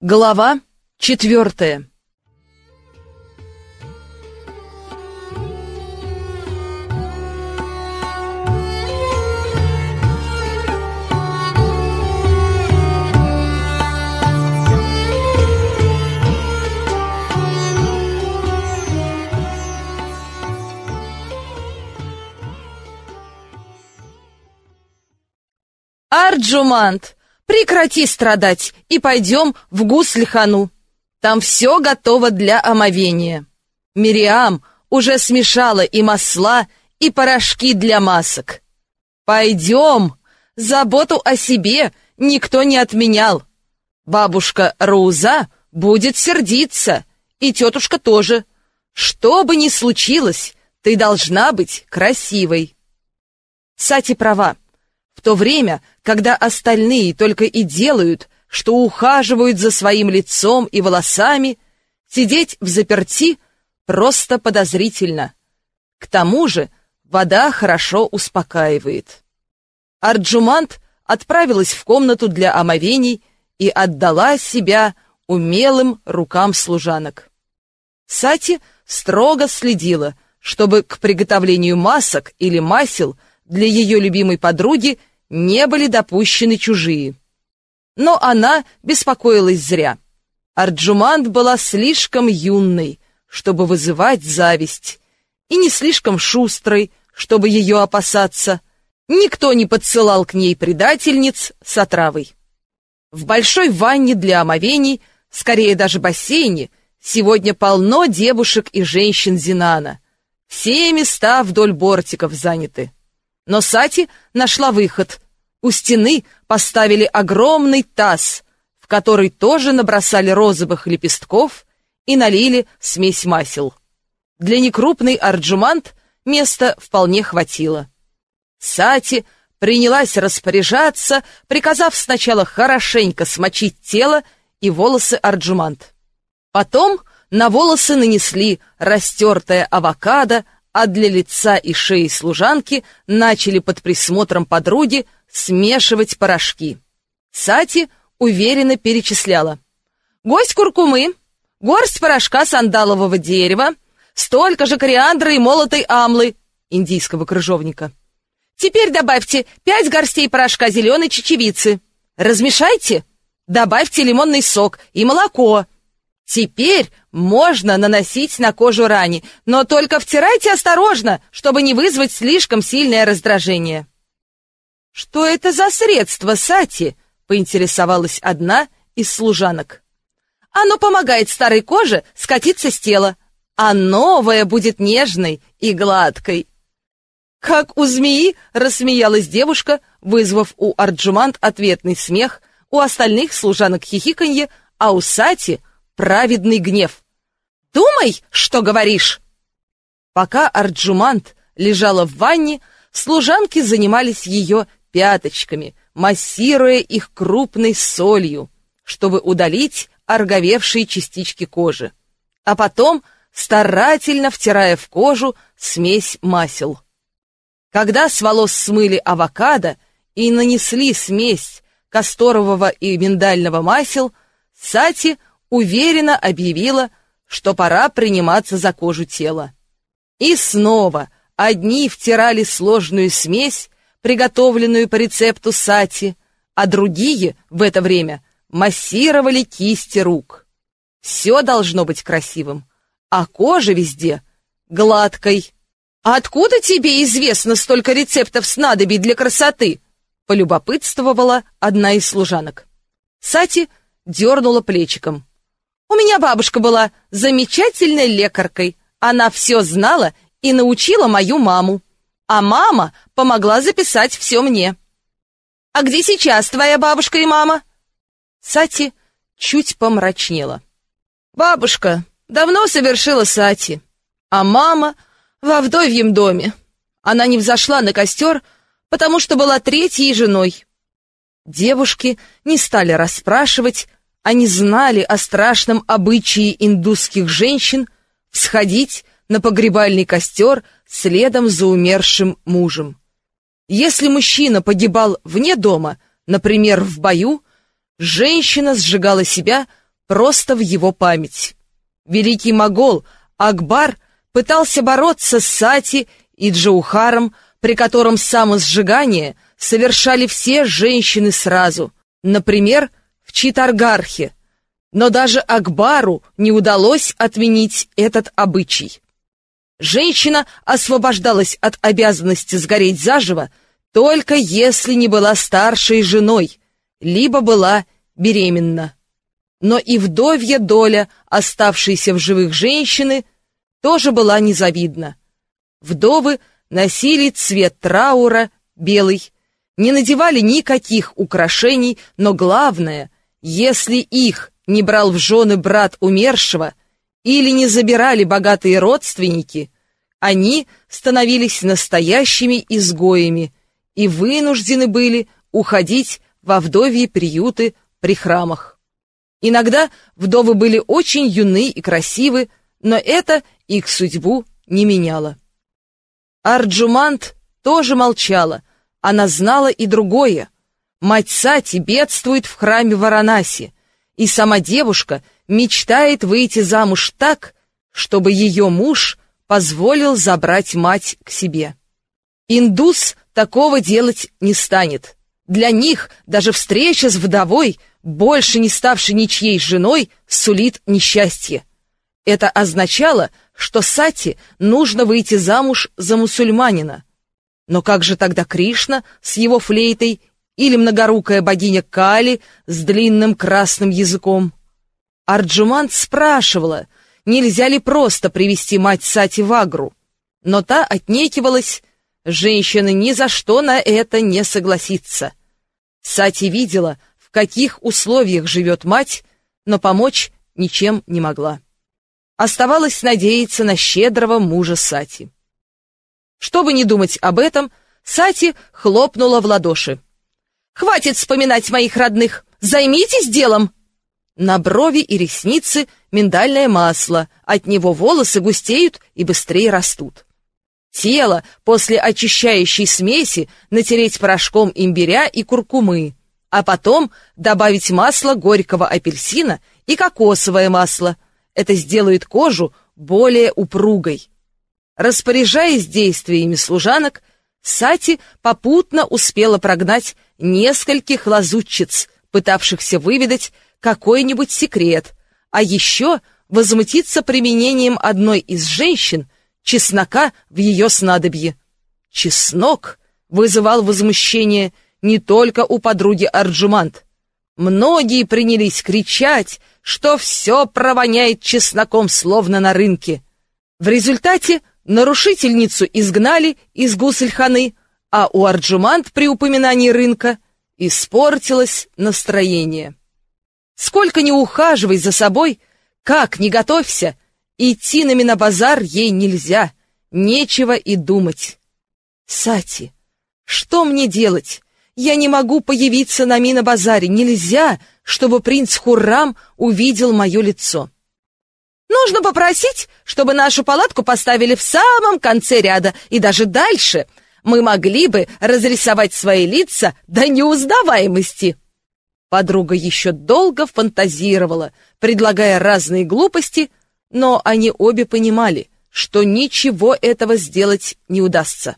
Глава четвертая Арджумант! Прекрати страдать и пойдем в Гусльхану. Там все готово для омовения. Мириам уже смешала и масла, и порошки для масок. Пойдем, заботу о себе никто не отменял. Бабушка Руза будет сердиться, и тетушка тоже. Что бы ни случилось, ты должна быть красивой. Сати права. В то время, когда остальные только и делают, что ухаживают за своим лицом и волосами, сидеть в заперти просто подозрительно. К тому же вода хорошо успокаивает. Арджумант отправилась в комнату для омовений и отдала себя умелым рукам служанок. Сати строго следила, чтобы к приготовлению масок или масел для ее любимой подруги не были допущены чужие. Но она беспокоилась зря. Арджумант была слишком юной, чтобы вызывать зависть, и не слишком шустрой, чтобы ее опасаться. Никто не подсылал к ней предательниц с отравой. В большой ванне для омовений, скорее даже бассейне, сегодня полно девушек и женщин Зинана. Все места вдоль бортиков заняты. Но Сати нашла выход. У стены поставили огромный таз, в который тоже набросали розовых лепестков и налили смесь масел. Для некрупный арджумант места вполне хватило. Сати принялась распоряжаться, приказав сначала хорошенько смочить тело и волосы арджумант. Потом на волосы нанесли растертое авокадо, а для лица и шеи служанки начали под присмотром подруги смешивать порошки. Сати уверенно перечисляла. Гость куркумы, горсть порошка сандалового дерева, столько же кориандра и молотой амлы, индийского крыжовника. Теперь добавьте пять горстей порошка зеленой чечевицы. Размешайте, добавьте лимонный сок и молоко. Теперь можно наносить на кожу рани, но только втирайте осторожно, чтобы не вызвать слишком сильное раздражение. «Что это за средство, Сати?» — поинтересовалась одна из служанок. «Оно помогает старой коже скатиться с тела, а новая будет нежной и гладкой». «Как у змеи!» — рассмеялась девушка, вызвав у Арджумант ответный смех, у остальных служанок хихиканье, а у Сати праведный гнев. «Думай, что говоришь!» Пока Арджумант лежала в ванне, служанки занимались ее пяточками, массируя их крупной солью, чтобы удалить орговевшие частички кожи, а потом старательно втирая в кожу смесь масел. Когда с волос смыли авокадо и нанесли смесь касторового и миндального масел, Сати уверенно объявила, что пора приниматься за кожу тела. И снова одни втирали сложную смесь, приготовленную по рецепту Сати, а другие в это время массировали кисти рук. Все должно быть красивым, а кожа везде гладкой. «Откуда тебе известно столько рецептов снадобий для красоты?» полюбопытствовала одна из служанок. Сати дернула плечиком. У меня бабушка была замечательной лекаркой. Она все знала и научила мою маму. А мама помогла записать все мне. А где сейчас твоя бабушка и мама? Сати чуть помрачнела. Бабушка давно совершила Сати, а мама во вдовьем доме. Она не взошла на костер, потому что была третьей женой. Девушки не стали расспрашивать, они знали о страшном обычае индусских женщин всходить на погребальный костер следом за умершим мужем. Если мужчина погибал вне дома, например, в бою, женщина сжигала себя просто в его память. Великий могол Акбар пытался бороться с Сати и Джаухаром, при котором самосжигание совершали все женщины сразу, например, Читаргархе, но даже Акбару не удалось отменить этот обычай. Женщина освобождалась от обязанности сгореть заживо, только если не была старшей женой, либо была беременна. Но и вдовья доля, оставшейся в живых женщины, тоже была незавидна. Вдовы носили цвет траура, белый, не надевали никаких украшений, но главное, если их не брал в жены брат умершего или не забирали богатые родственники, они становились настоящими изгоями и вынуждены были уходить во вдовьи приюты при храмах. Иногда вдовы были очень юны и красивы, но это их судьбу не меняло. Арджумант тоже молчала, она знала и другое. Мать Сати бедствует в храме Варанаси, и сама девушка мечтает выйти замуж так, чтобы ее муж позволил забрать мать к себе. Индус такого делать не станет. Для них даже встреча с вдовой, больше не ставшей ничьей женой, сулит несчастье. Это означало, что Сати нужно выйти замуж за мусульманина. Но как же тогда Кришна с его флейтой или многорукая богиня Кали с длинным красным языком? Арджумант спрашивала, нельзя ли просто привести мать Сати в Агру. Но та отнекивалась, женщина ни за что на это не согласится. Сати видела, в каких условиях живет мать, но помочь ничем не могла. Оставалось надеяться на щедрого мужа Сати. Чтобы не думать об этом, Сати хлопнула в ладоши. «Хватит вспоминать моих родных! Займитесь делом!» На брови и ресницы миндальное масло, от него волосы густеют и быстрее растут. Тело после очищающей смеси натереть порошком имбиря и куркумы, а потом добавить масло горького апельсина и кокосовое масло. Это сделает кожу более упругой. Распоряжаясь действиями служанок, Сати попутно успела прогнать нескольких лазутчиц, пытавшихся выведать какой-нибудь секрет, а еще возмутиться применением одной из женщин чеснока в ее снадобье. Чеснок вызывал возмущение не только у подруги Арджумант. Многие принялись кричать, что все провоняет чесноком, словно на рынке. В результате Нарушительницу изгнали из гусельханы, а у Арджумант при упоминании рынка испортилось настроение. Сколько ни ухаживай за собой, как ни готовься, идти на Минобазар ей нельзя, нечего и думать. Сати, что мне делать? Я не могу появиться на Минобазаре, нельзя, чтобы принц Хуррам увидел мое лицо. Нужно попросить, чтобы нашу палатку поставили в самом конце ряда и даже дальше. Мы могли бы разрисовать свои лица до неузнаваемости. Подруга еще долго фантазировала, предлагая разные глупости, но они обе понимали, что ничего этого сделать не удастся.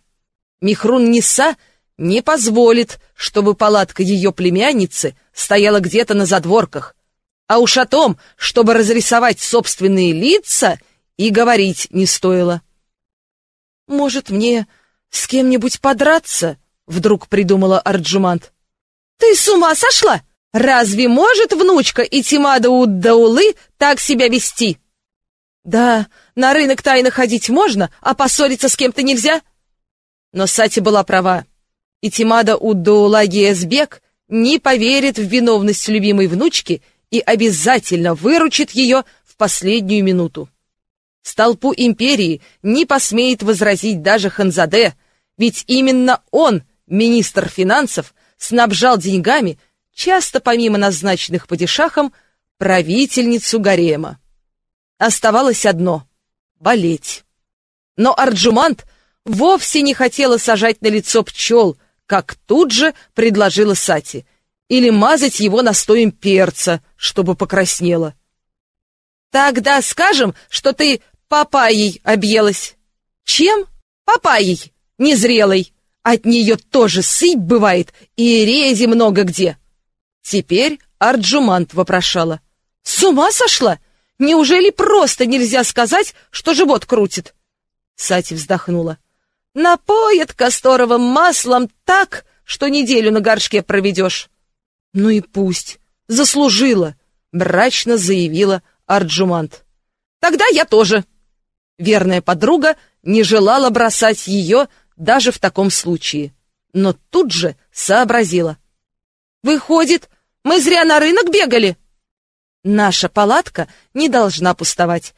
Михрун Ниса не позволит, чтобы палатка ее племянницы стояла где-то на задворках, а уж о том, чтобы разрисовать собственные лица, и говорить не стоило. «Может, мне с кем-нибудь подраться?» — вдруг придумала Арджумант. «Ты с ума сошла? Разве может внучка Итимада Уддаулы так себя вести?» «Да, на рынок тайно ходить можно, а поссориться с кем-то нельзя». Но Сати была права. Итимада Уддаула Гиесбек не поверит в виновность любимой внучки и обязательно выручит ее в последнюю минуту. Столпу империи не посмеет возразить даже Ханзаде, ведь именно он, министр финансов, снабжал деньгами, часто помимо назначенных падишахом, правительницу Гарема. Оставалось одно — болеть. Но Арджумант вовсе не хотела сажать на лицо пчел, как тут же предложила Сати — или мазать его настоем перца, чтобы покраснело. Тогда скажем, что ты папайей объелась. Чем? Папайей, незрелой. От нее тоже сыпь бывает, и рези много где. Теперь Арджумант вопрошала. С ума сошла? Неужели просто нельзя сказать, что живот крутит? Сати вздохнула. Напоят касторовым маслом так, что неделю на горшке проведешь. Ну и пусть. Заслужила, мрачно заявила Арджумант. Тогда я тоже. Верная подруга не желала бросать ее даже в таком случае, но тут же сообразила. Выходит, мы зря на рынок бегали? Наша палатка не должна пустовать.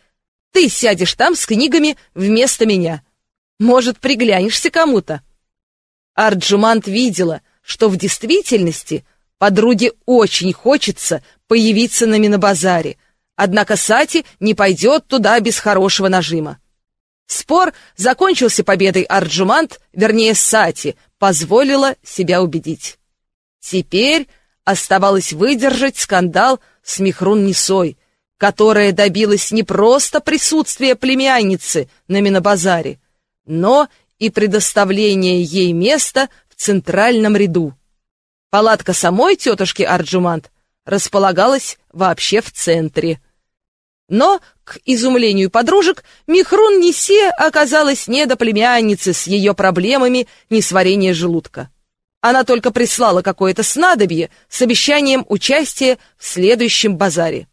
Ты сядешь там с книгами вместо меня. Может, приглянешься кому-то? Арджумант видела, что в действительности подруге очень хочется появиться на Минобазаре, однако Сати не пойдет туда без хорошего нажима. Спор закончился победой Арджумант, вернее Сати, позволила себя убедить. Теперь оставалось выдержать скандал с Михрун Несой, которая добилась не просто присутствия племянницы на Минобазаре, но и предоставления ей места в центральном ряду. Палатка самой тетушки Арджумант располагалась вообще в центре. Но, к изумлению подружек, Михрун Нисе оказалась не до племянницы с ее проблемами несварения желудка. Она только прислала какое-то снадобье с обещанием участия в следующем базаре.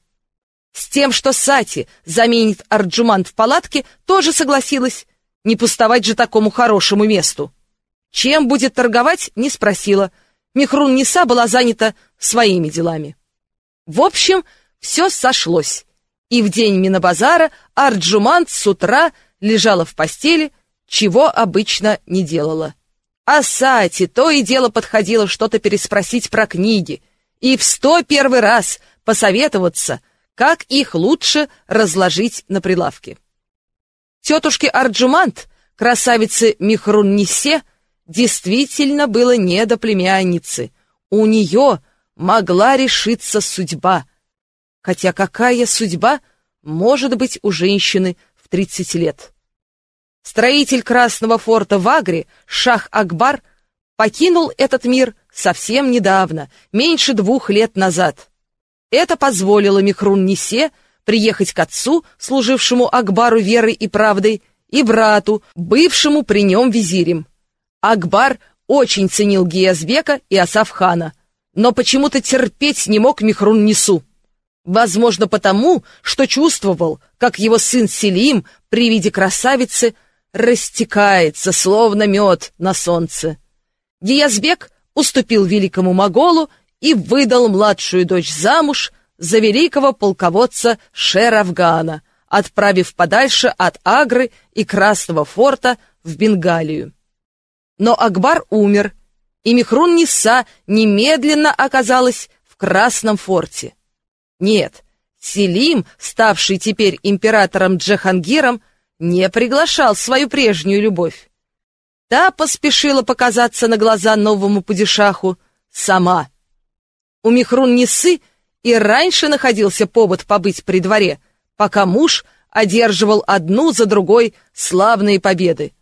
С тем, что Сати заменит Арджуман в палатке, тоже согласилась. Не пустовать же такому хорошему месту. Чем будет торговать, не спросила. Михрун Ниса была занята своими делами. В общем, все сошлось. И в день Минобазара Арджумант с утра лежала в постели, чего обычно не делала. А Сати то и дело подходила что-то переспросить про книги и в сто первый раз посоветоваться, как их лучше разложить на прилавке. Тетушке Арджумант, красавице Михрун-Нисе, действительно было не до племянницы. У нее могла решиться судьба. Хотя какая судьба может быть у женщины в 30 лет? Строитель Красного форта в Агре, Шах Акбар, покинул этот мир совсем недавно, меньше двух лет назад. Это позволило Михрун-Нисе приехать к отцу, служившему Акбару верой и правдой, и брату, бывшему при нем визирем. Акбар очень ценил Гиязбека и Асафхана, но почему-то терпеть не мог Михрун-Нису. Возможно, потому, что чувствовал, как его сын Селим при виде красавицы – растекается, словно мед на солнце. Гиязбек уступил великому моголу и выдал младшую дочь замуж за великого полководца Шеравгана, отправив подальше от Агры и Красного форта в Бенгалию. Но Акбар умер, и Михрун-Ниса немедленно оказалась в Красном форте. Нет, Селим, ставший теперь императором Джахангиром, не приглашал свою прежнюю любовь. Та поспешила показаться на глаза новому падишаху сама. У Михрун-Несы и раньше находился повод побыть при дворе, пока муж одерживал одну за другой славные победы.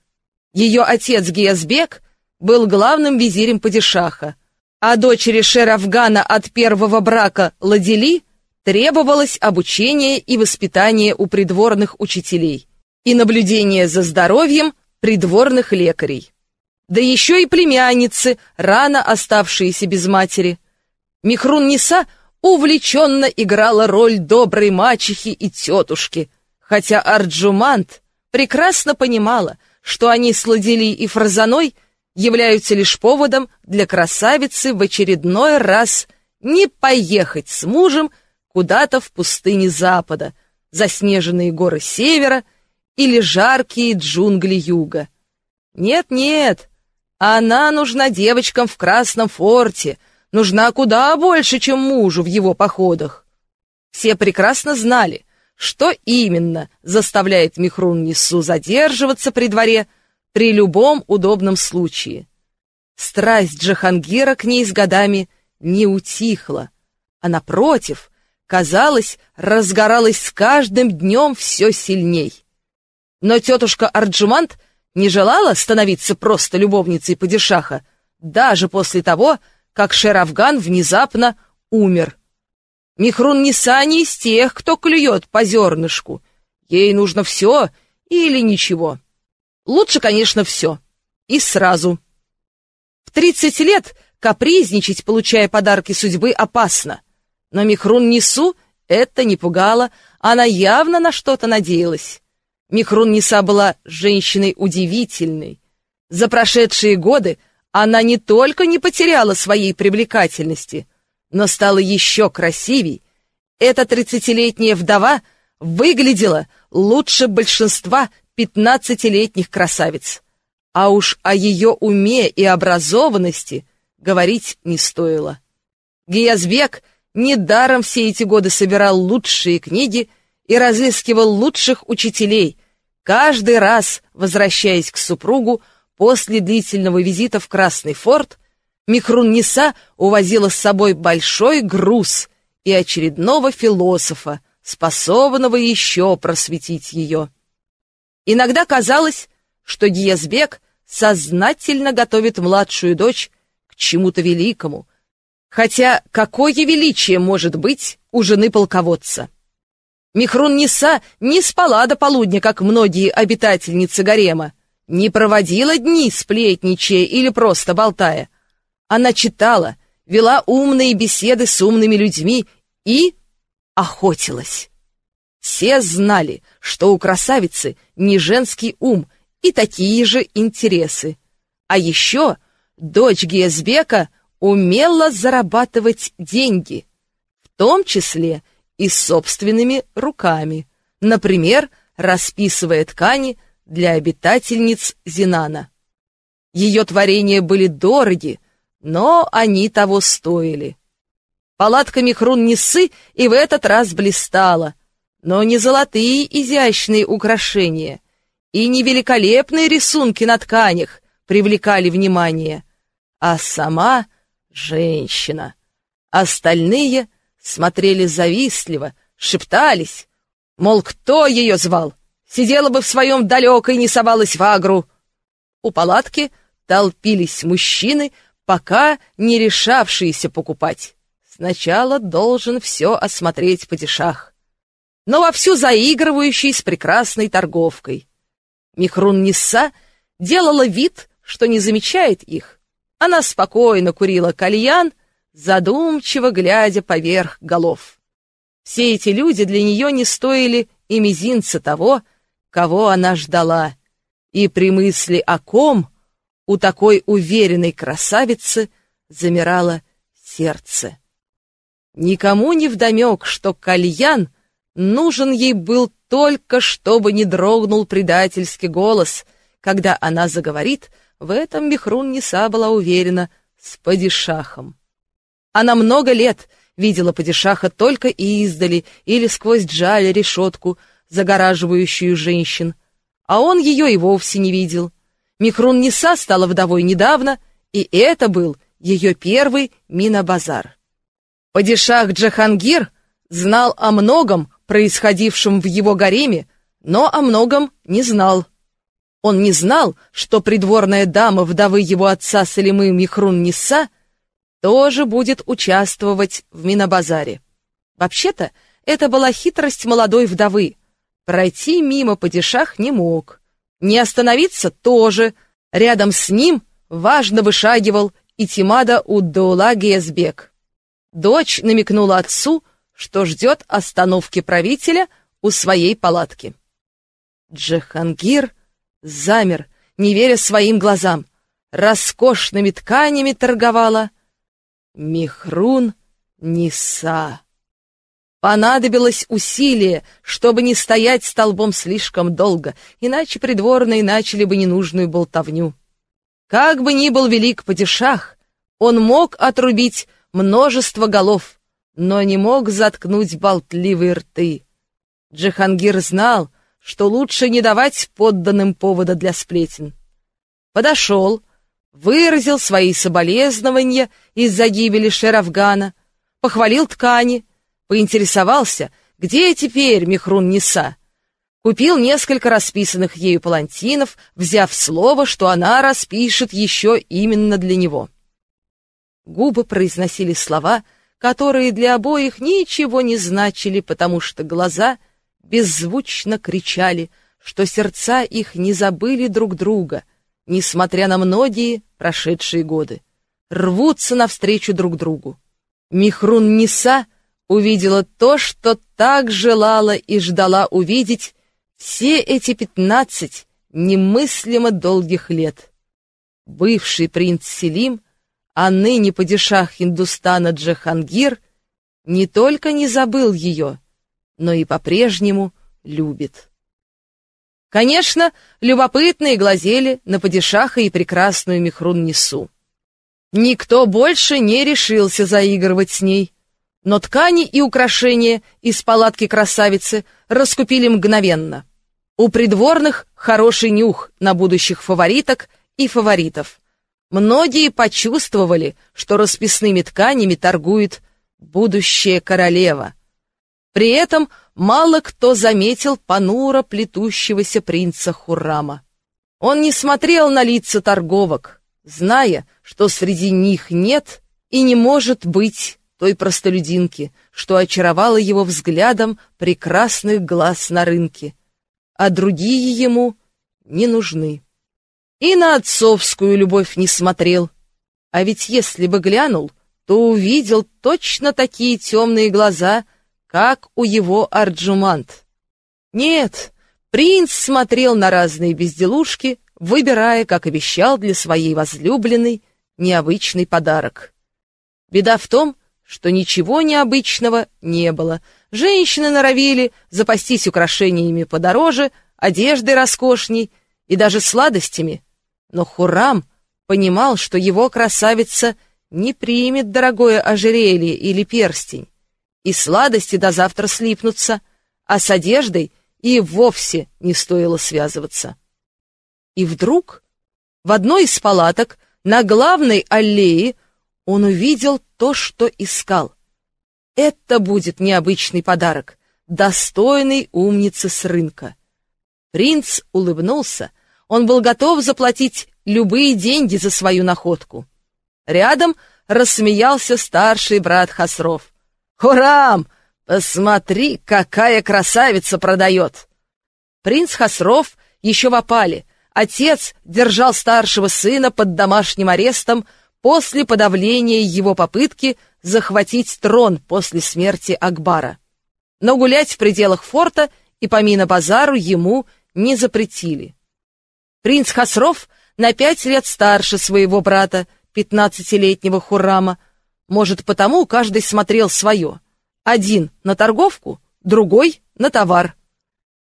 Ее отец Гиязбек был главным визирем падишаха, а дочери Шерафгана от первого брака Ладили требовалось обучение и воспитание у придворных учителей и наблюдение за здоровьем придворных лекарей. Да еще и племянницы, рано оставшиеся без матери. Михрун-Ниса увлеченно играла роль доброй мачехи и тетушки, хотя Арджумант прекрасно понимала, что они с Ладили и Фразаной являются лишь поводом для красавицы в очередной раз не поехать с мужем куда-то в пустыне Запада, заснеженные горы Севера — или жаркие джунгли юга. Нет-нет, она нужна девочкам в Красном форте, нужна куда больше, чем мужу в его походах. Все прекрасно знали, что именно заставляет Михрун Нису задерживаться при дворе при любом удобном случае. Страсть Джахангира к ней с годами не утихла, а напротив, казалось, разгоралась с каждым днем все сильней. Но тетушка Арджумант не желала становиться просто любовницей падишаха, даже после того, как Шерафган внезапно умер. Михрун Ниса не из тех, кто клюет по зернышку. Ей нужно все или ничего. Лучше, конечно, все. И сразу. В тридцать лет капризничать, получая подарки судьбы, опасно. Но Михрун Нису это не пугало, она явно на что-то надеялась. Михрун Ниса была женщиной удивительной. За прошедшие годы она не только не потеряла своей привлекательности, но стала еще красивей. Эта тридцатилетняя вдова выглядела лучше большинства пятнадцатилетних красавиц. А уж о ее уме и образованности говорить не стоило. Гиязбек недаром все эти годы собирал лучшие книги и разыскивал лучших учителей, каждый раз возвращаясь к супругу после длительного визита в Красный форт, Михрун Ниса увозила с собой большой груз и очередного философа, способного еще просветить ее. Иногда казалось, что Гиязбек сознательно готовит младшую дочь к чему-то великому, хотя какое величие может быть у жены полководца? Михрун Ниса не спала до полудня, как многие обитательницы гарема, не проводила дни, сплетничая или просто болтая. Она читала, вела умные беседы с умными людьми и охотилась. Все знали, что у красавицы не женский ум и такие же интересы. А еще дочь Гиезбека умела зарабатывать деньги, в том числе и собственными руками, например, расписывая ткани для обитательниц Зинана. Ее творения были дороги, но они того стоили. Палатка Михрун-Несы и в этот раз блистала, но не золотые изящные украшения и не великолепные рисунки на тканях привлекали внимание, а сама женщина. Остальные смотрели завистливо, шептались, мол, кто ее звал? Сидела бы в своем далекой, не совалась в агру. У палатки толпились мужчины, пока не решавшиеся покупать. Сначала должен все осмотреть падишах, но вовсю заигрывающий с прекрасной торговкой. Михрун Нисса делала вид, что не замечает их. Она спокойно курила кальян, задумчиво глядя поверх голов. Все эти люди для нее не стоили и мизинца того, кого она ждала, и при мысли о ком у такой уверенной красавицы замирало сердце. Никому не вдомек, что кальян нужен ей был только, чтобы не дрогнул предательский голос, когда она заговорит, в этом Мехрун Неса была уверена, с падишахом. Она много лет видела падишаха только издали или сквозь джаль решетку, загораживающую женщин, а он ее и вовсе не видел. Михрун Ниса стала вдовой недавно, и это был ее первый минобазар. Падишах Джахангир знал о многом, происходившем в его гареме, но о многом не знал. Он не знал, что придворная дама вдовы его отца Салимы Михрун Ниса тоже будет участвовать в Минобазаре. Вообще-то, это была хитрость молодой вдовы. Пройти мимо падишах не мог. Не остановиться тоже. Рядом с ним важно вышагивал Итимада Уддаула Гезбек. Дочь намекнула отцу, что ждет остановки правителя у своей палатки. Джахангир замер, не веря своим глазам. Роскошными тканями торговала Михрун Ниса. Понадобилось усилие, чтобы не стоять столбом слишком долго, иначе придворные начали бы ненужную болтовню. Как бы ни был велик падишах, он мог отрубить множество голов, но не мог заткнуть болтливые рты. Джихангир знал, что лучше не давать подданным повода для сплетен. Подошел, выразил свои соболезнования из-за гибели Шерафгана, похвалил ткани, Поинтересовался, где теперь Михрун Неса. Купил несколько расписанных ею палантинов, взяв слово, что она распишет еще именно для него. Губы произносили слова, которые для обоих ничего не значили, потому что глаза беззвучно кричали, что сердца их не забыли друг друга, несмотря на многие прошедшие годы, рвутся навстречу друг другу. Михрун Ниса увидела то, что так желала и ждала увидеть все эти пятнадцать немыслимо долгих лет. Бывший принц Селим, а ныне падишах Хиндустана Джахангир, не только не забыл ее, но и по-прежнему любит. Конечно, любопытные глазели на падишаха и прекрасную Михрун-Несу. Никто больше не решился заигрывать с ней, но ткани и украшения из палатки красавицы раскупили мгновенно. У придворных хороший нюх на будущих фавориток и фаворитов. Многие почувствовали, что расписными тканями торгует будущая королева. При этом мало кто заметил понуро плетущегося принца Хуррама. Он не смотрел на лица торговок, зная, что среди них нет и не может быть той простолюдинки, что очаровала его взглядом прекрасных глаз на рынке а другие ему не нужны. И на отцовскую любовь не смотрел. А ведь если бы глянул, то увидел точно такие темные глаза, как у его Арджумант. Нет, принц смотрел на разные безделушки, выбирая, как обещал для своей возлюбленной, необычный подарок. Беда в том, что ничего необычного не было. Женщины норовили запастись украшениями подороже, одеждой роскошней и даже сладостями. Но Хурам понимал, что его красавица не примет дорогое ожерелье или перстень, и сладости до завтра слипнутся, а с одеждой и вовсе не стоило связываться. И вдруг в одной из палаток на главной аллее он увидел то, что искал. Это будет необычный подарок, достойный умницы с рынка. Принц улыбнулся. Он был готов заплатить любые деньги за свою находку. Рядом рассмеялся старший брат Хасров. «Хурам! Посмотри, какая красавица продает!» Принц Хасров еще в опале. Отец держал старшего сына под домашним арестом, после подавления его попытки захватить трон после смерти Акбара. Но гулять в пределах форта и по Мина-базару ему не запретили. Принц Хасров на пять лет старше своего брата, пятнадцатилетнего Хуррама. Может, потому каждый смотрел свое. Один на торговку, другой на товар.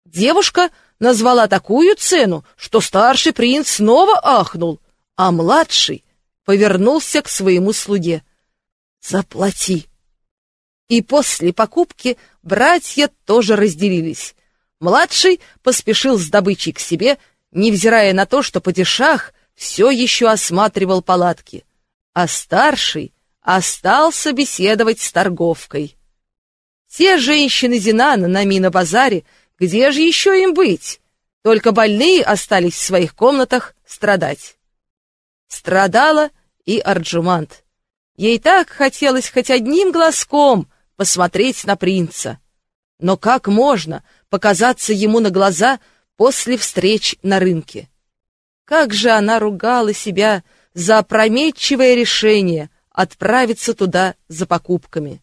Девушка назвала такую цену, что старший принц снова ахнул, а младший повернулся к своему слуге. «Заплати!» И после покупки братья тоже разделились. Младший поспешил с добычей к себе, невзирая на то, что падишах все еще осматривал палатки, а старший остался беседовать с торговкой. Те женщины Зинана на Мина-базаре, где же еще им быть? Только больные остались в своих комнатах страдать. Страдала и Арджумант. Ей так хотелось хоть одним глазком посмотреть на принца. Но как можно показаться ему на глаза после встреч на рынке? Как же она ругала себя за опрометчивое решение отправиться туда за покупками.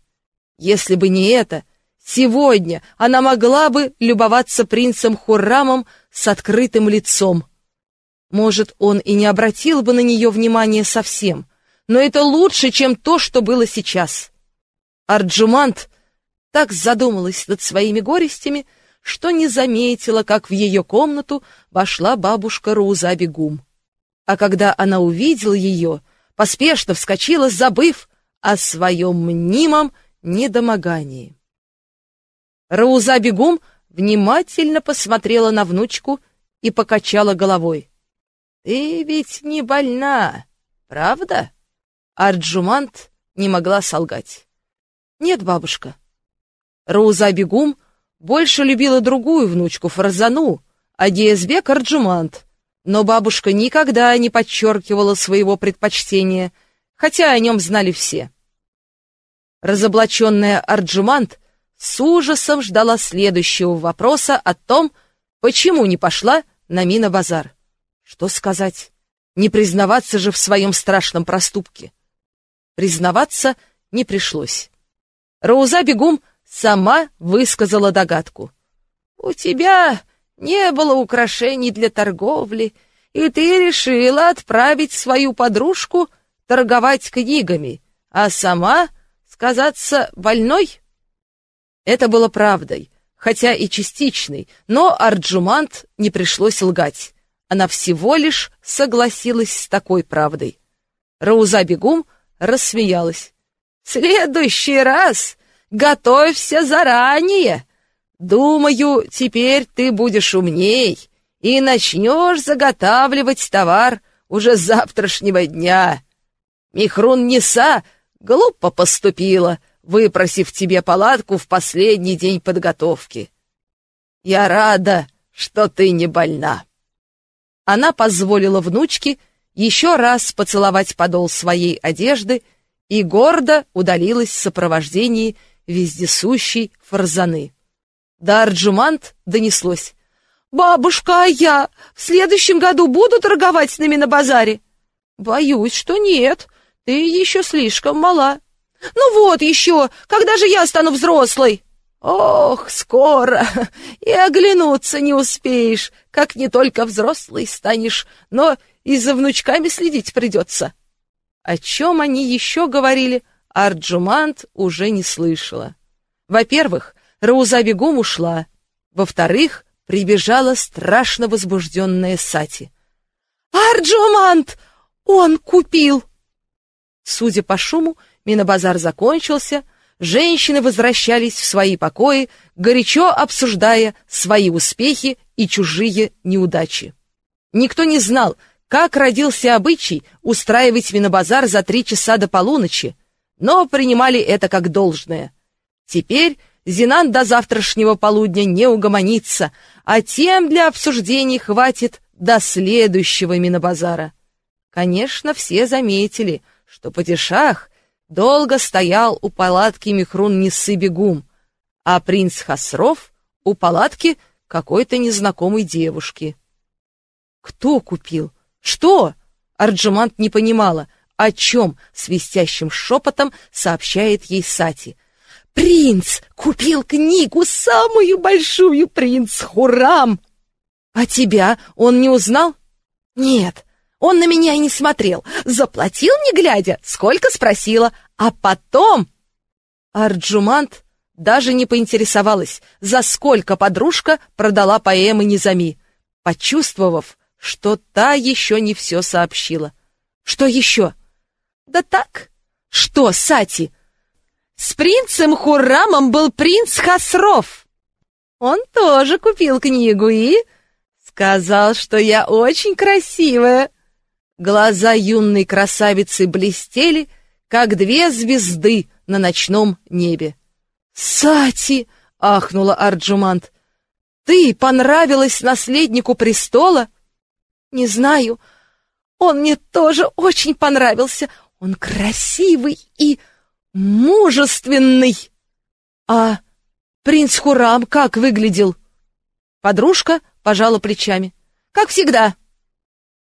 Если бы не это, сегодня она могла бы любоваться принцем Хуррамом с открытым лицом. Может, он и не обратил бы на нее внимания совсем, но это лучше, чем то, что было сейчас. Арджумант так задумалась над своими горестями, что не заметила, как в ее комнату вошла бабушка Руза Бегум. А когда она увидела ее, поспешно вскочила, забыв о своем мнимом недомогании. Рауза Бегум внимательно посмотрела на внучку и покачала головой. «Ты ведь не больна, правда?» Арджумант не могла солгать. «Нет, бабушка». Рауза Бегум больше любила другую внучку Фарзану, а Диезбек Арджумант, но бабушка никогда не подчеркивала своего предпочтения, хотя о нем знали все. Разоблаченная Арджумант с ужасом ждала следующего вопроса о том, почему не пошла на Мина-базар. Что сказать? Не признаваться же в своем страшном проступке. Признаваться не пришлось. Рауза Бегум сама высказала догадку. «У тебя не было украшений для торговли, и ты решила отправить свою подружку торговать книгами, а сама сказаться больной?» Это было правдой, хотя и частичной, но Арджумант не пришлось лгать. Она всего лишь согласилась с такой правдой. Рауза Бегум рассмеялась. «В следующий раз готовься заранее. Думаю, теперь ты будешь умней и начнешь заготавливать товар уже завтрашнего дня. Михрун Неса глупо поступила, выпросив тебе палатку в последний день подготовки. Я рада, что ты не больна. Она позволила внучке еще раз поцеловать подол своей одежды и гордо удалилась в сопровождении вездесущей фарзаны. До Арджумант донеслось. «Бабушка, а я в следующем году буду торговать с нами на базаре?» «Боюсь, что нет. Ты еще слишком мала». «Ну вот еще, когда же я стану взрослой?» «Ох, скоро! И оглянуться не успеешь, как не только взрослый станешь, но и за внучками следить придется». О чем они еще говорили, Арджумант уже не слышала. Во-первых, Рауза бегом ушла. Во-вторых, прибежала страшно возбужденная Сати. «Арджумант! Он купил!» Судя по шуму, Минобазар закончился, женщины возвращались в свои покои, горячо обсуждая свои успехи и чужие неудачи. Никто не знал, как родился обычай устраивать Минобазар за три часа до полуночи, но принимали это как должное. Теперь Зинан до завтрашнего полудня не угомонится, а тем для обсуждений хватит до следующего Минобазара. Конечно, все заметили, что Падишах долго стоял у палатки Михрун Нисы-Бегум, а принц Хасров у палатки какой-то незнакомой девушки. Кто купил? Что? Арджумант не понимала — о чем свистящим шепотом сообщает ей Сати. «Принц купил книгу, самую большую, принц Хурам!» «А тебя он не узнал?» «Нет, он на меня не смотрел. Заплатил, не глядя, сколько спросила, а потом...» Арджумант даже не поинтересовалась, за сколько подружка продала поэмы Низами, почувствовав, что та еще не все сообщила. «Что еще?» Да так. Что, Сати? С принцем Хурамом был принц Хасров. Он тоже купил книгу и сказал, что я очень красивая. Глаза юной красавицы блестели, как две звезды на ночном небе. «Сати!» — ахнула Арджумант. «Ты понравилась наследнику престола?» «Не знаю. Он мне тоже очень понравился. Он красивый и мужественный. А принц Хурам как выглядел? Подружка пожала плечами. Как всегда.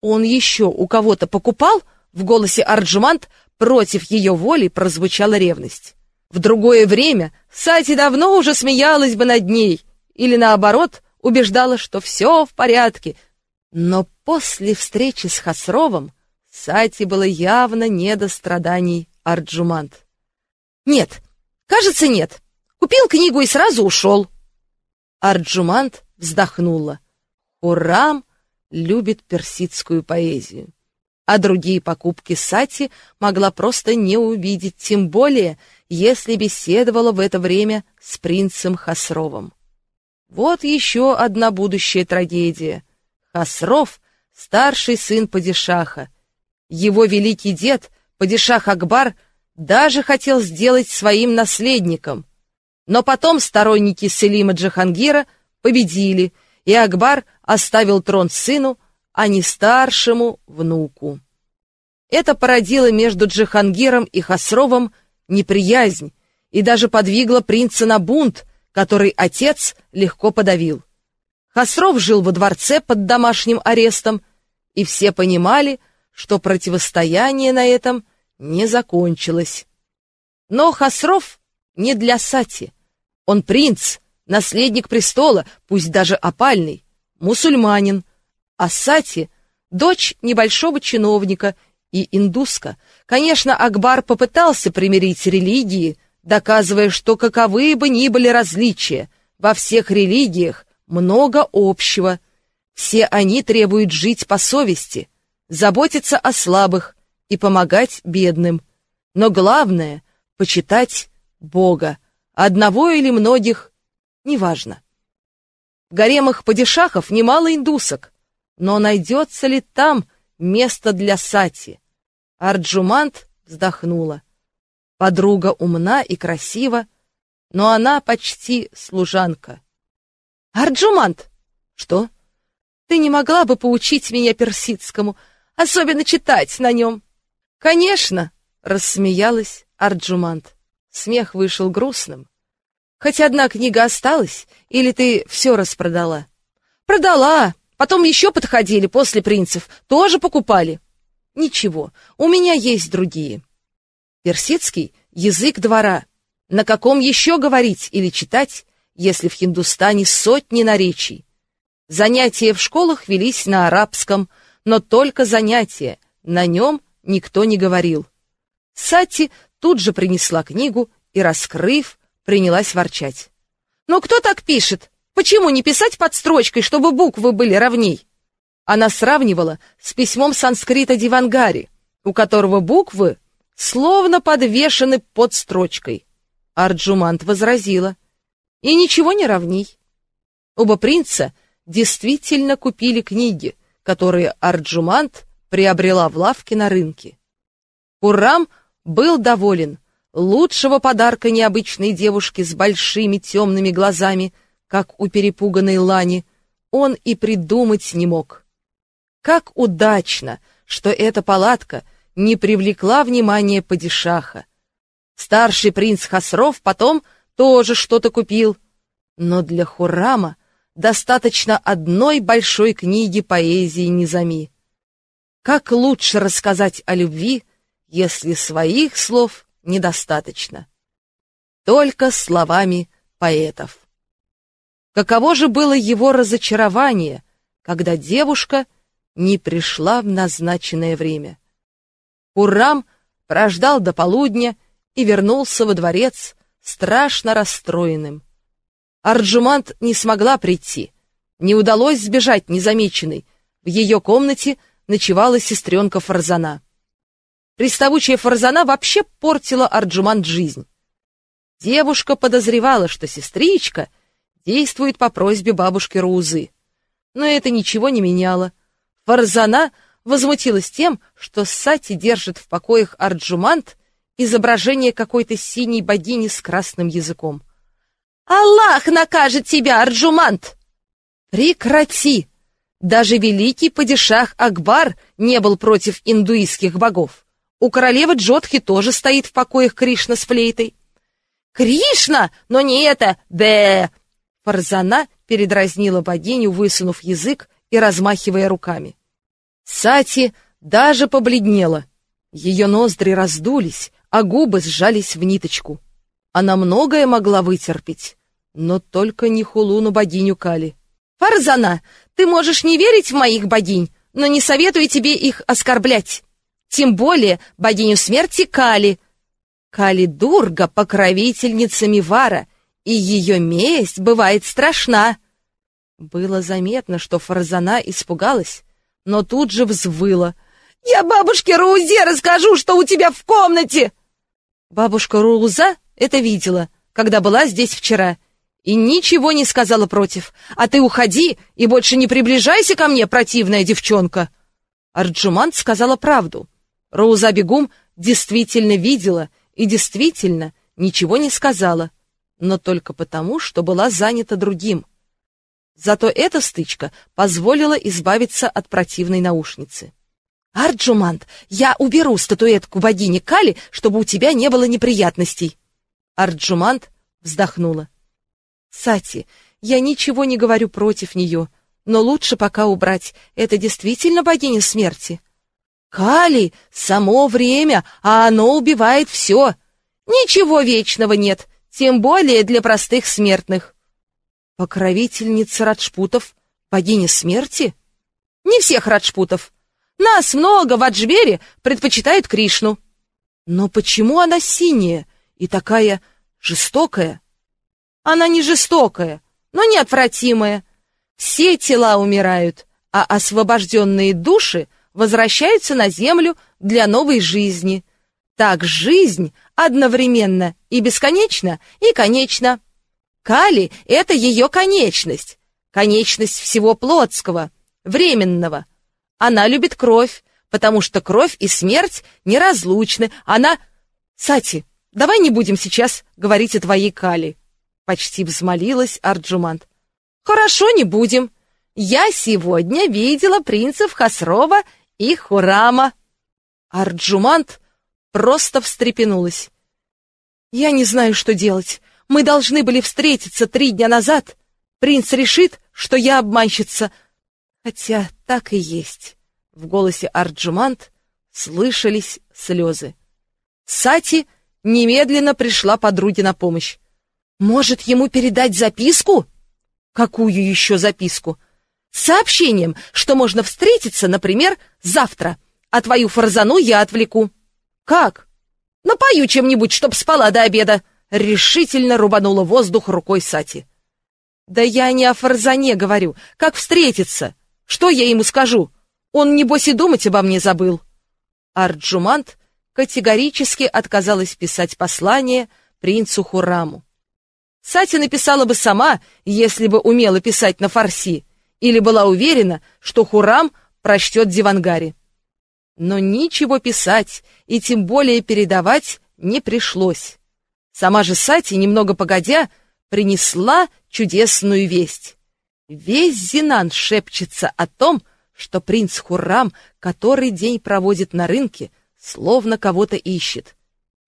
Он еще у кого-то покупал? В голосе Арджумант против ее воли прозвучала ревность. В другое время Сати давно уже смеялась бы над ней, или наоборот, убеждала, что все в порядке. Но после встречи с Хасровым Сати было явно не до страданий Арджумант. «Нет, кажется, нет. Купил книгу и сразу ушел». Арджумант вздохнула. Урам любит персидскую поэзию. А другие покупки Сати могла просто не увидеть, тем более, если беседовала в это время с принцем Хасровым. Вот еще одна будущая трагедия. Хасров — старший сын Падишаха, его великий дед, падишах Акбар, даже хотел сделать своим наследником. Но потом сторонники Селима Джахангира победили, и Акбар оставил трон сыну, а не старшему внуку. Это породило между Джихангиром и Хасровым неприязнь и даже подвигло принца на бунт, который отец легко подавил. Хасров жил во дворце под домашним арестом, и все понимали, что противостояние на этом не закончилось. Но Хасров не для Сати. Он принц, наследник престола, пусть даже опальный, мусульманин, а Сати — дочь небольшого чиновника и индуска. Конечно, Акбар попытался примирить религии, доказывая, что каковы бы ни были различия, во всех религиях много общего. Все они требуют жить по совести, заботиться о слабых и помогать бедным. Но главное — почитать Бога, одного или многих, неважно. В гаремах падишахов немало индусок, но найдется ли там место для Сати? Арджумант вздохнула. Подруга умна и красива, но она почти служанка. Арджумант! Что? Ты не могла бы поучить меня персидскому, особенно читать на нем? Конечно, рассмеялась Арджумант. Смех вышел грустным. Хоть одна книга осталась, или ты все распродала? Продала, потом еще подходили после принцев, тоже покупали. Ничего, у меня есть другие. Персидский — язык двора. На каком еще говорить или читать, если в Хиндустане сотни наречий? Занятия в школах велись на арабском, но только занятия, на нем никто не говорил. Сати тут же принесла книгу и, раскрыв, принялась ворчать. «Но кто так пишет? Почему не писать под строчкой, чтобы буквы были ровней?» она сравнивала с письмом санскрита Дивангари, у которого буквы словно подвешены под строчкой. Арджумант возразила. И ничего не равней. Оба принца действительно купили книги, которые Арджумант приобрела в лавке на рынке. Куррам был доволен. Лучшего подарка необычной девушке с большими темными глазами, как у перепуганной Лани, он и придумать не мог. Как удачно, что эта палатка не привлекла внимания падишаха. Старший принц Хасров потом тоже что-то купил, но для Хурама достаточно одной большой книги поэзии Низами. Как лучше рассказать о любви, если своих слов недостаточно? Только словами поэтов. Каково же было его разочарование, когда девушка — не пришла в назначенное время. Урам прождал до полудня и вернулся во дворец страшно расстроенным. Арджумант не смогла прийти, не удалось сбежать незамеченной. В ее комнате ночевала сестренка Фарзана. Приставучая Фарзана вообще портила Арджумант жизнь. Девушка подозревала, что сестричка действует по просьбе бабушки Рузы. Но это ничего не меняло. Фарзана возмутилась тем, что Сати держит в покоях Арджумант изображение какой-то синей богини с красным языком. «Аллах накажет тебя, Арджумант!» «Прекрати!» Даже великий падишах Акбар не был против индуистских богов. У королевы Джодхи тоже стоит в покоях Кришна с флейтой. «Кришна! Но не это! Бе!» Фарзана передразнила богиню, высунув язык и размахивая руками. Сати даже побледнела. Ее ноздри раздулись, а губы сжались в ниточку. Она многое могла вытерпеть, но только не хулуну богиню Кали. «Фарзана, ты можешь не верить в моих богинь, но не советую тебе их оскорблять. Тем более богиню смерти Кали. Кали Дурга — покровительница Мивара, и ее месть бывает страшна». Было заметно, что Фарзана испугалась, но тут же взвыла. «Я бабушке Раузе расскажу, что у тебя в комнате!» Бабушка Руза это видела, когда была здесь вчера, и ничего не сказала против. «А ты уходи и больше не приближайся ко мне, противная девчонка!» Арджумант сказала правду. Роуза Бегум действительно видела и действительно ничего не сказала. но только потому, что была занята другим. Зато эта стычка позволила избавиться от противной наушницы. «Арджумант, я уберу статуэтку богини Кали, чтобы у тебя не было неприятностей!» Арджумант вздохнула. «Сати, я ничего не говорю против нее, но лучше пока убрать. Это действительно богиня смерти?» «Кали — само время, а оно убивает все. Ничего вечного нет, тем более для простых смертных». «Покровительница Раджпутов, богиня смерти?» «Не всех Раджпутов. Нас много в Аджбере предпочитают Кришну». «Но почему она синяя и такая жестокая?» «Она не жестокая, но неотвратимая. Все тела умирают, а освобожденные души возвращаются на землю для новой жизни. Так жизнь одновременно и бесконечна, и конечна. Кали — это ее конечность, конечность всего плотского, временного. Она любит кровь, потому что кровь и смерть неразлучны. Она... Сати, давай не будем сейчас говорить о твоей Кали. Почти взмолилась Арджумант. Хорошо, не будем. Я сегодня видела принцев Хасрова и Хурама. Арджумант просто встрепенулась. Я не знаю, что делать. Мы должны были встретиться три дня назад. Принц решит, что я обманщица. Хотя так и есть. В голосе Арджумант слышались слезы. Сати немедленно пришла подруге на помощь. Может, ему передать записку? Какую еще записку? Сообщением, что можно встретиться, например, завтра, а твою фарзану я отвлеку. Как? Напою чем-нибудь, чтоб спала до обеда. Решительно рубанула воздух рукой Сати. Да я не о фарзане говорю. Как встретиться? Что я ему скажу? Он, небось, и думать обо мне забыл. Арджумант категорически отказалась писать послание принцу Хураму. Сати написала бы сама, если бы умела писать на фарси, или была уверена, что Хурам прочтет Дивангари. Но ничего писать и тем более передавать не пришлось. Сама же Сати, немного погодя, принесла чудесную весть. Весь Зинан шепчется о том, что принц Хуррам который день проводит на рынке, словно кого-то ищет.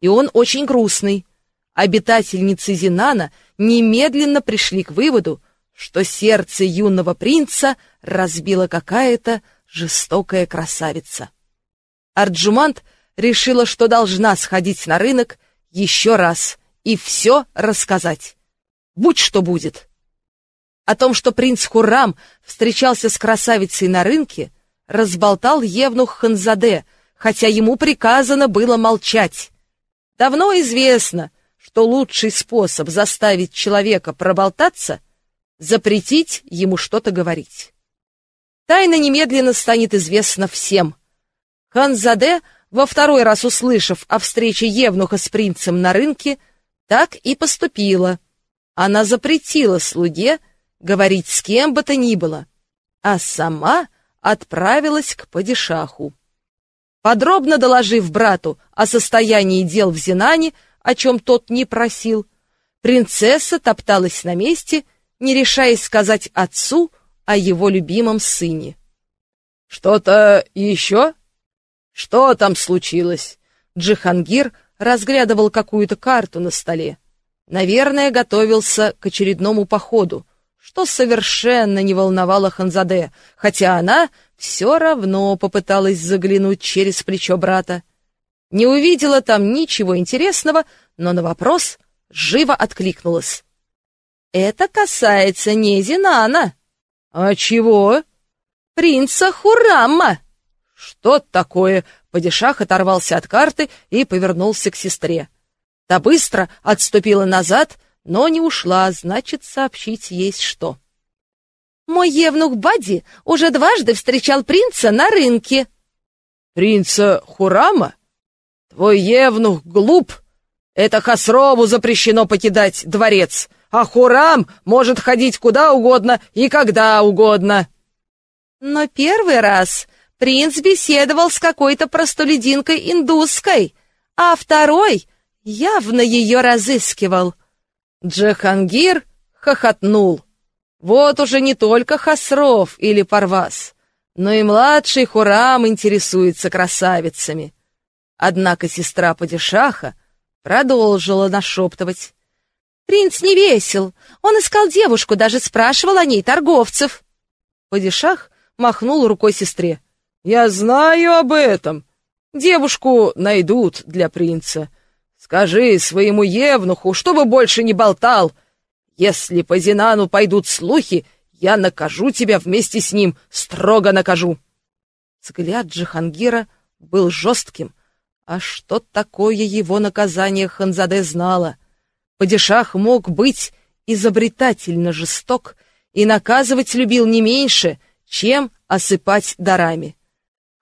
И он очень грустный. Обитательницы Зинана немедленно пришли к выводу, что сердце юного принца разбила какая-то жестокая красавица. Арджумант решила, что должна сходить на рынок еще раз и все рассказать. Будь что будет. О том, что принц Хуррам встречался с красавицей на рынке, разболтал Евнух Ханзаде, хотя ему приказано было молчать. Давно известно, что лучший способ заставить человека проболтаться — запретить ему что-то говорить. Тайна немедленно станет известна всем. Ханзаде, во второй раз услышав о встрече Евнуха с принцем на рынке, так и поступила. Она запретила слуге говорить с кем бы то ни было, а сама отправилась к падишаху. Подробно доложив брату о состоянии дел в Зинане, о чем тот не просил, принцесса топталась на месте, не решаясь сказать отцу о его любимом сыне. «Что-то еще? Что там случилось?» Джихангир разглядывал какую-то карту на столе. Наверное, готовился к очередному походу, что совершенно не волновало Ханзаде, хотя она все равно попыталась заглянуть через плечо брата. Не увидела там ничего интересного, но на вопрос живо откликнулась. «Это касается не Зинана». «А чего?» «Принца Хурамма». «Что такое?» Падишах оторвался от карты и повернулся к сестре. Та быстро отступила назад, но не ушла, значит, сообщить есть что. «Мой евнух Бади уже дважды встречал принца на рынке». «Принца Хурама? Твой евнух глуп. Это Хасрову запрещено покидать дворец, а Хурам может ходить куда угодно и когда угодно». «Но первый раз принц беседовал с какой-то простолюдинкой индусской, а второй явно ее разыскивал. Джахангир хохотнул. Вот уже не только Хасров или Парвас, но и младший Хурам интересуется красавицами. Однако сестра Падишаха продолжила нашептывать. «Принц не весел. Он искал девушку, даже спрашивал о ней торговцев». Падишах махнул рукой сестре. «Я знаю об этом. Девушку найдут для принца. Скажи своему евнуху, чтобы больше не болтал. Если по Зинану пойдут слухи, я накажу тебя вместе с ним, строго накажу». Взгляд Джихангира был жестким, а что такое его наказание Ханзаде знала. Падишах мог быть изобретательно жесток и наказывать любил не меньше, чем осыпать дарами.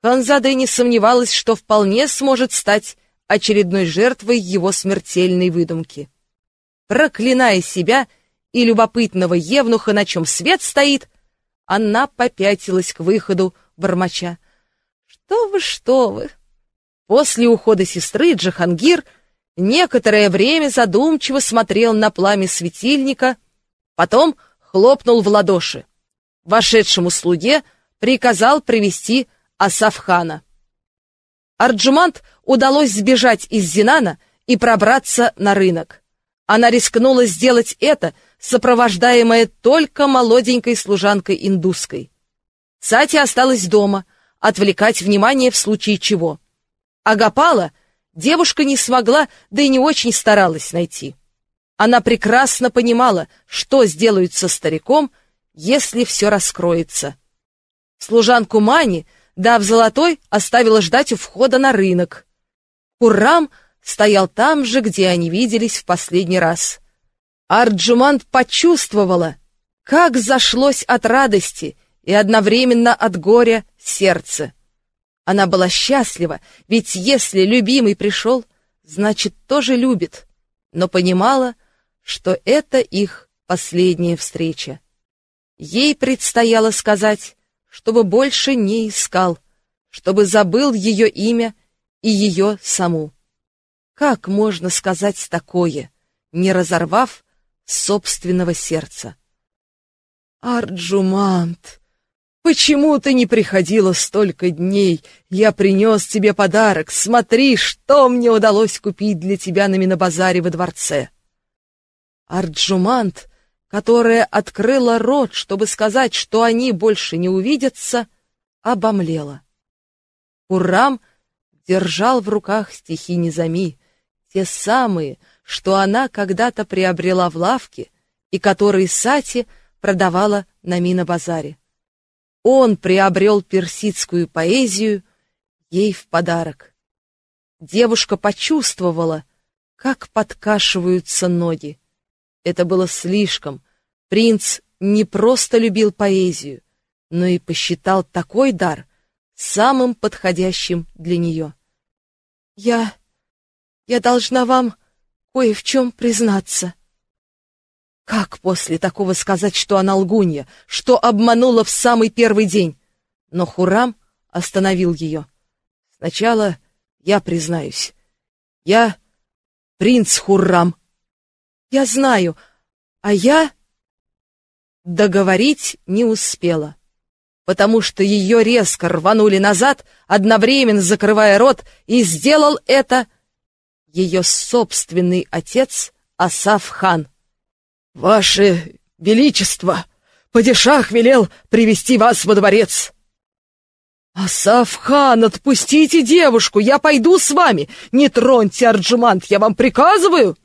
Ханзаде не сомневалась, что вполне сможет стать очередной жертвой его смертельной выдумки. Проклиная себя и любопытного евнуха, на чем свет стоит, она попятилась к выходу, бормоча. «Что вы, что вы!» После ухода сестры Джахангир некоторое время задумчиво смотрел на пламя светильника, потом хлопнул в ладоши. Вошедшему слуге приказал привести Асафхана. Арджумант удалось сбежать из Зинана и пробраться на рынок. Она рискнула сделать это, сопровождаемая только молоденькой служанкой индуской. Сати осталась дома, отвлекать внимание в случае чего. Агапала девушка не смогла, да и не очень старалась найти. Она прекрасно понимала, что сделают со стариком, если все раскроется. Служанку Мани, дав золотой, оставила ждать у входа на рынок. Куррам стоял там же, где они виделись в последний раз. Арджумант почувствовала, как зашлось от радости и одновременно от горя сердце. Она была счастлива, ведь если любимый пришел, значит, тоже любит, но понимала, что это их последняя встреча. Ей предстояло сказать, чтобы больше не искал, чтобы забыл ее имя и ее саму. Как можно сказать такое, не разорвав собственного сердца? Арджумант! Почему ты не приходила столько дней? Я принес тебе подарок. Смотри, что мне удалось купить для тебя на Минобазаре во дворце. Арджумант, которая открыла рот, чтобы сказать, что они больше не увидятся, обомлела. Урам держал в руках стихи Низами, те самые, что она когда-то приобрела в лавке и которые Сати продавала на Минобазаре. Он приобрел персидскую поэзию ей в подарок. Девушка почувствовала, как подкашиваются ноги. Это было слишком. Принц не просто любил поэзию, но и посчитал такой дар самым подходящим для нее. «Я... я должна вам кое в чем признаться», как после такого сказать, что она лгунья, что обманула в самый первый день? Но Хурам остановил ее. Сначала я признаюсь. Я принц Хуррам. Я знаю, а я... Договорить не успела, потому что ее резко рванули назад, одновременно закрывая рот, и сделал это ее собственный отец Асаф хан. «Ваше Величество, падишах велел привести вас во дворец!» «Асаф-хан, отпустите девушку, я пойду с вами! Не троньте Арджумант, я вам приказываю!»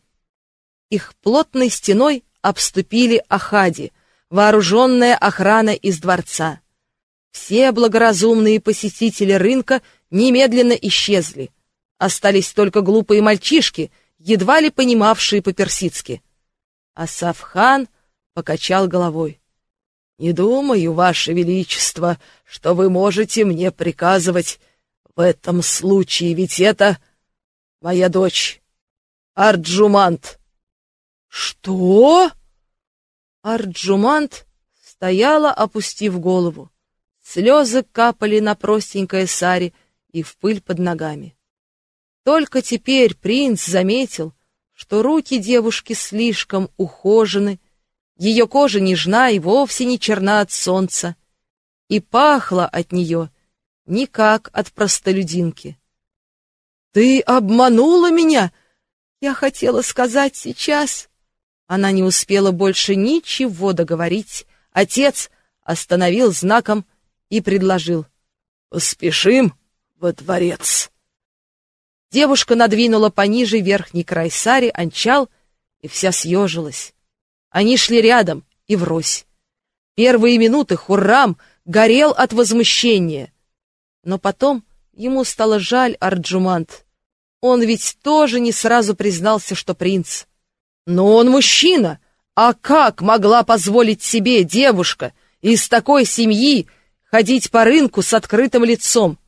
Их плотной стеной обступили Ахади, вооруженная охрана из дворца. Все благоразумные посетители рынка немедленно исчезли. Остались только глупые мальчишки, едва ли понимавшие по-персидски. А Савхан покачал головой. «Не думаю, Ваше Величество, что вы можете мне приказывать в этом случае, ведь это моя дочь, Арджумант». «Что?» Арджумант стояла, опустив голову. Слезы капали на простенькое саре и в пыль под ногами. Только теперь принц заметил, что руки девушки слишком ухожены, ее кожа нежна и вовсе не черна от солнца, и пахло от нее не как от простолюдинки. «Ты обманула меня!» Я хотела сказать сейчас. Она не успела больше ничего договорить. Отец остановил знаком и предложил. «Поспешим во дворец». Девушка надвинула пониже верхний край сари, анчал, и вся съежилась. Они шли рядом и врозь. Первые минуты Хуррам горел от возмущения. Но потом ему стало жаль Арджумант. Он ведь тоже не сразу признался, что принц. Но он мужчина. А как могла позволить себе девушка из такой семьи ходить по рынку с открытым лицом?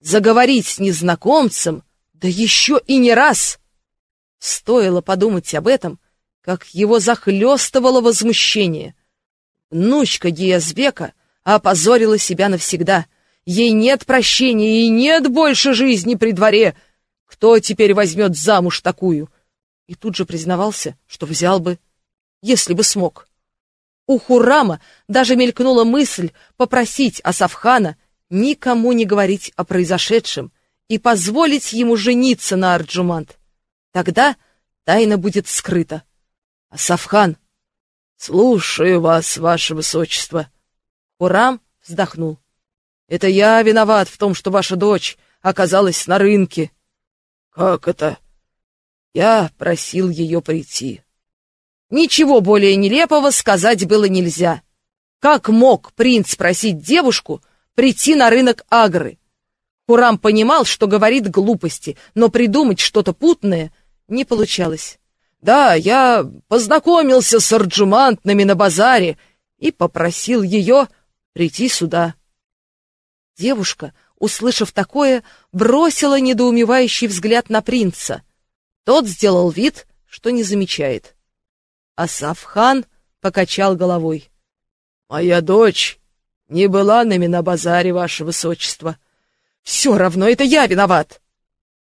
Заговорить с незнакомцем, да еще и не раз. Стоило подумать об этом, как его захлестывало возмущение. Внучка Гиязбека опозорила себя навсегда. Ей нет прощения и нет больше жизни при дворе. Кто теперь возьмет замуж такую? И тут же признавался, что взял бы, если бы смог. У Хурама даже мелькнула мысль попросить Асафхана никому не говорить о произошедшем и позволить ему жениться на Арджумант. Тогда тайна будет скрыта. Асафхан, слушаю вас, ваше высочество. Хурам вздохнул. Это я виноват в том, что ваша дочь оказалась на рынке. Как это? Я просил ее прийти. Ничего более нелепого сказать было нельзя. Как мог принц просить девушку прийти на рынок Агры? Хурам понимал, что говорит глупости, но придумать что-то путное не получалось. Да, я познакомился с Арджумантными на базаре и попросил ее прийти сюда. Девушка, услышав такое, бросила недоумевающий взгляд на принца. Тот сделал вид, что не замечает. Асафхан покачал головой. — Моя дочь не была нами на базаре, ваше высочество. — все равно это я виноват.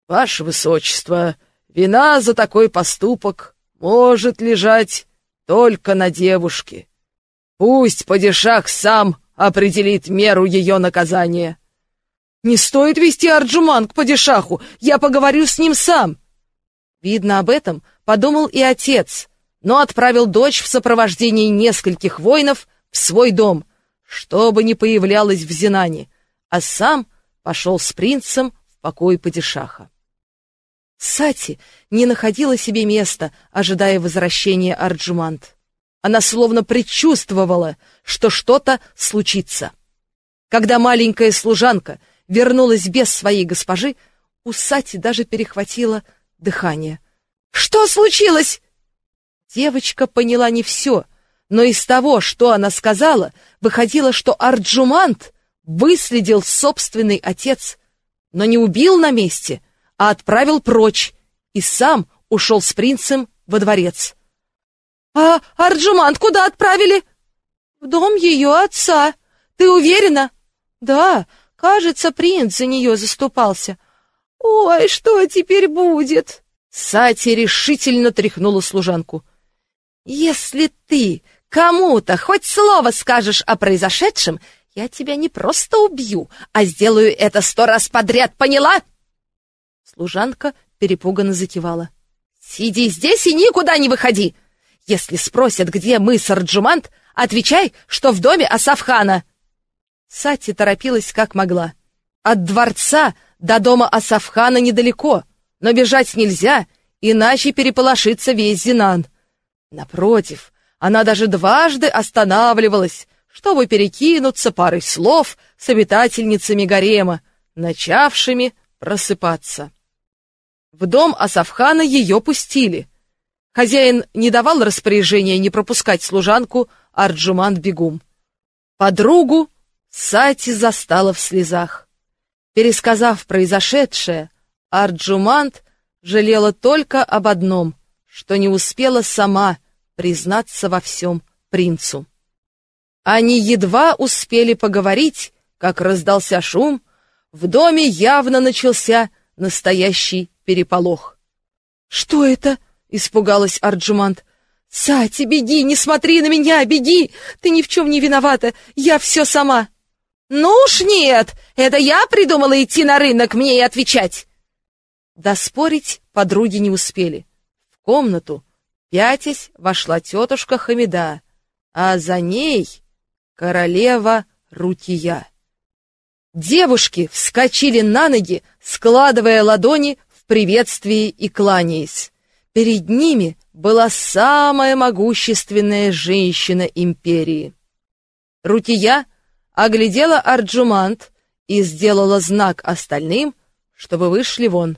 Ваше Высочество, вина за такой поступок может лежать только на девушке. Пусть падишах сам определит меру ее наказания. Не стоит вести Арджуман к падишаху, я поговорю с ним сам. Видно, об этом подумал и отец, но отправил дочь в сопровождении нескольких воинов в свой дом, чтобы не появлялась в Зинане, а сам пошел с принцем в покой падишаха. Сати не находила себе места, ожидая возвращения Арджумант. Она словно предчувствовала, что что-то случится. Когда маленькая служанка вернулась без своей госпожи, у Сати даже перехватило дыхание. «Что случилось?» Девочка поняла не все, но из того, что она сказала, выходило, что Арджумант выследил собственный отец, но не убил на месте, а отправил прочь и сам ушел с принцем во дворец. «А Арджумант куда отправили?» «В дом ее отца. Ты уверена?» «Да, кажется, принц за нее заступался». «Ой, что теперь будет?» Сати решительно тряхнула служанку. «Если ты кому-то хоть слово скажешь о произошедшем, я тебя не просто убью, а сделаю это сто раз подряд, поняла?» Служанка перепуганно закивала. «Сиди здесь и никуда не выходи! Если спросят, где мы с Арджумант, отвечай, что в доме Асафхана!» Сати торопилась как могла. От дворца до дома Асафхана недалеко, но бежать нельзя, иначе переполошится весь Зинан. Напротив, она даже дважды останавливалась, чтобы перекинуться парой слов с обитательницами гарема, начавшими просыпаться. В дом Асафхана ее пустили. Хозяин не давал распоряжения не пропускать служанку Арджуман Бегум. Подругу Сати застала в слезах. Пересказав произошедшее, Арджумант жалела только об одном, что не успела сама признаться во всем принцу. Они едва успели поговорить, как раздался шум, в доме явно начался настоящий переполох. «Что это? испугалась Арджумант. «Сати, беги, не смотри на меня, беги! Ты ни в чем не виновата, я все сама!» «Ну уж нет! Это я придумала идти на рынок, мне и отвечать!» Доспорить подруги не успели. В комнату, пятясь, вошла тетушка Хамида, а за ней королева Рутия. Девушки вскочили на ноги, складывая ладони в приветствии и кланяясь. Перед ними была самая могущественная женщина империи. Рутия оглядела Арджумант и сделала знак остальным, чтобы вышли вон.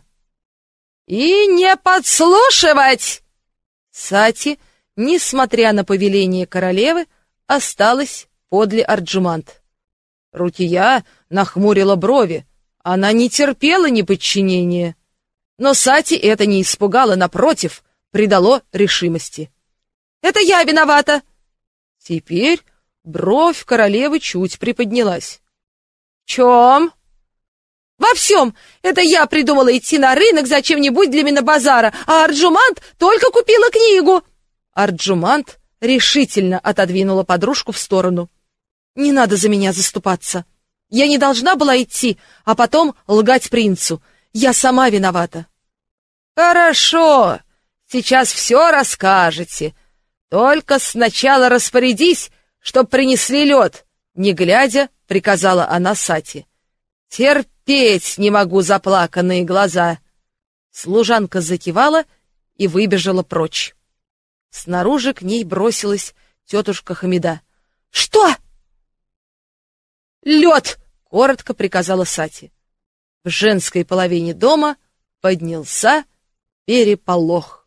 «И не подслушивать!» Сати, несмотря на повеление королевы, осталась подле Арджумант. Рутия нахмурила брови, она не терпела неподчинения. Но Сати это не испугало, напротив, придало решимости. «Это я виновата!» Теперь бровь королевы чуть приподнялась. «В чем?» «Во всем! Это я придумала идти на рынок за чем-нибудь для Минобазара, а Арджумант только купила книгу!» Арджумант решительно отодвинула подружку в сторону. «Не надо за меня заступаться. Я не должна была идти, а потом лгать принцу. Я сама виновата». «Хорошо!» Сейчас все расскажете. Только сначала распорядись, чтоб принесли лед. Не глядя, приказала она Сати. Терпеть не могу заплаканные глаза. Служанка закивала и выбежала прочь. Снаружи к ней бросилась тетушка Хамида. «Что?» «Лед!» — коротко приказала Сати. В женской половине дома поднялся переполох.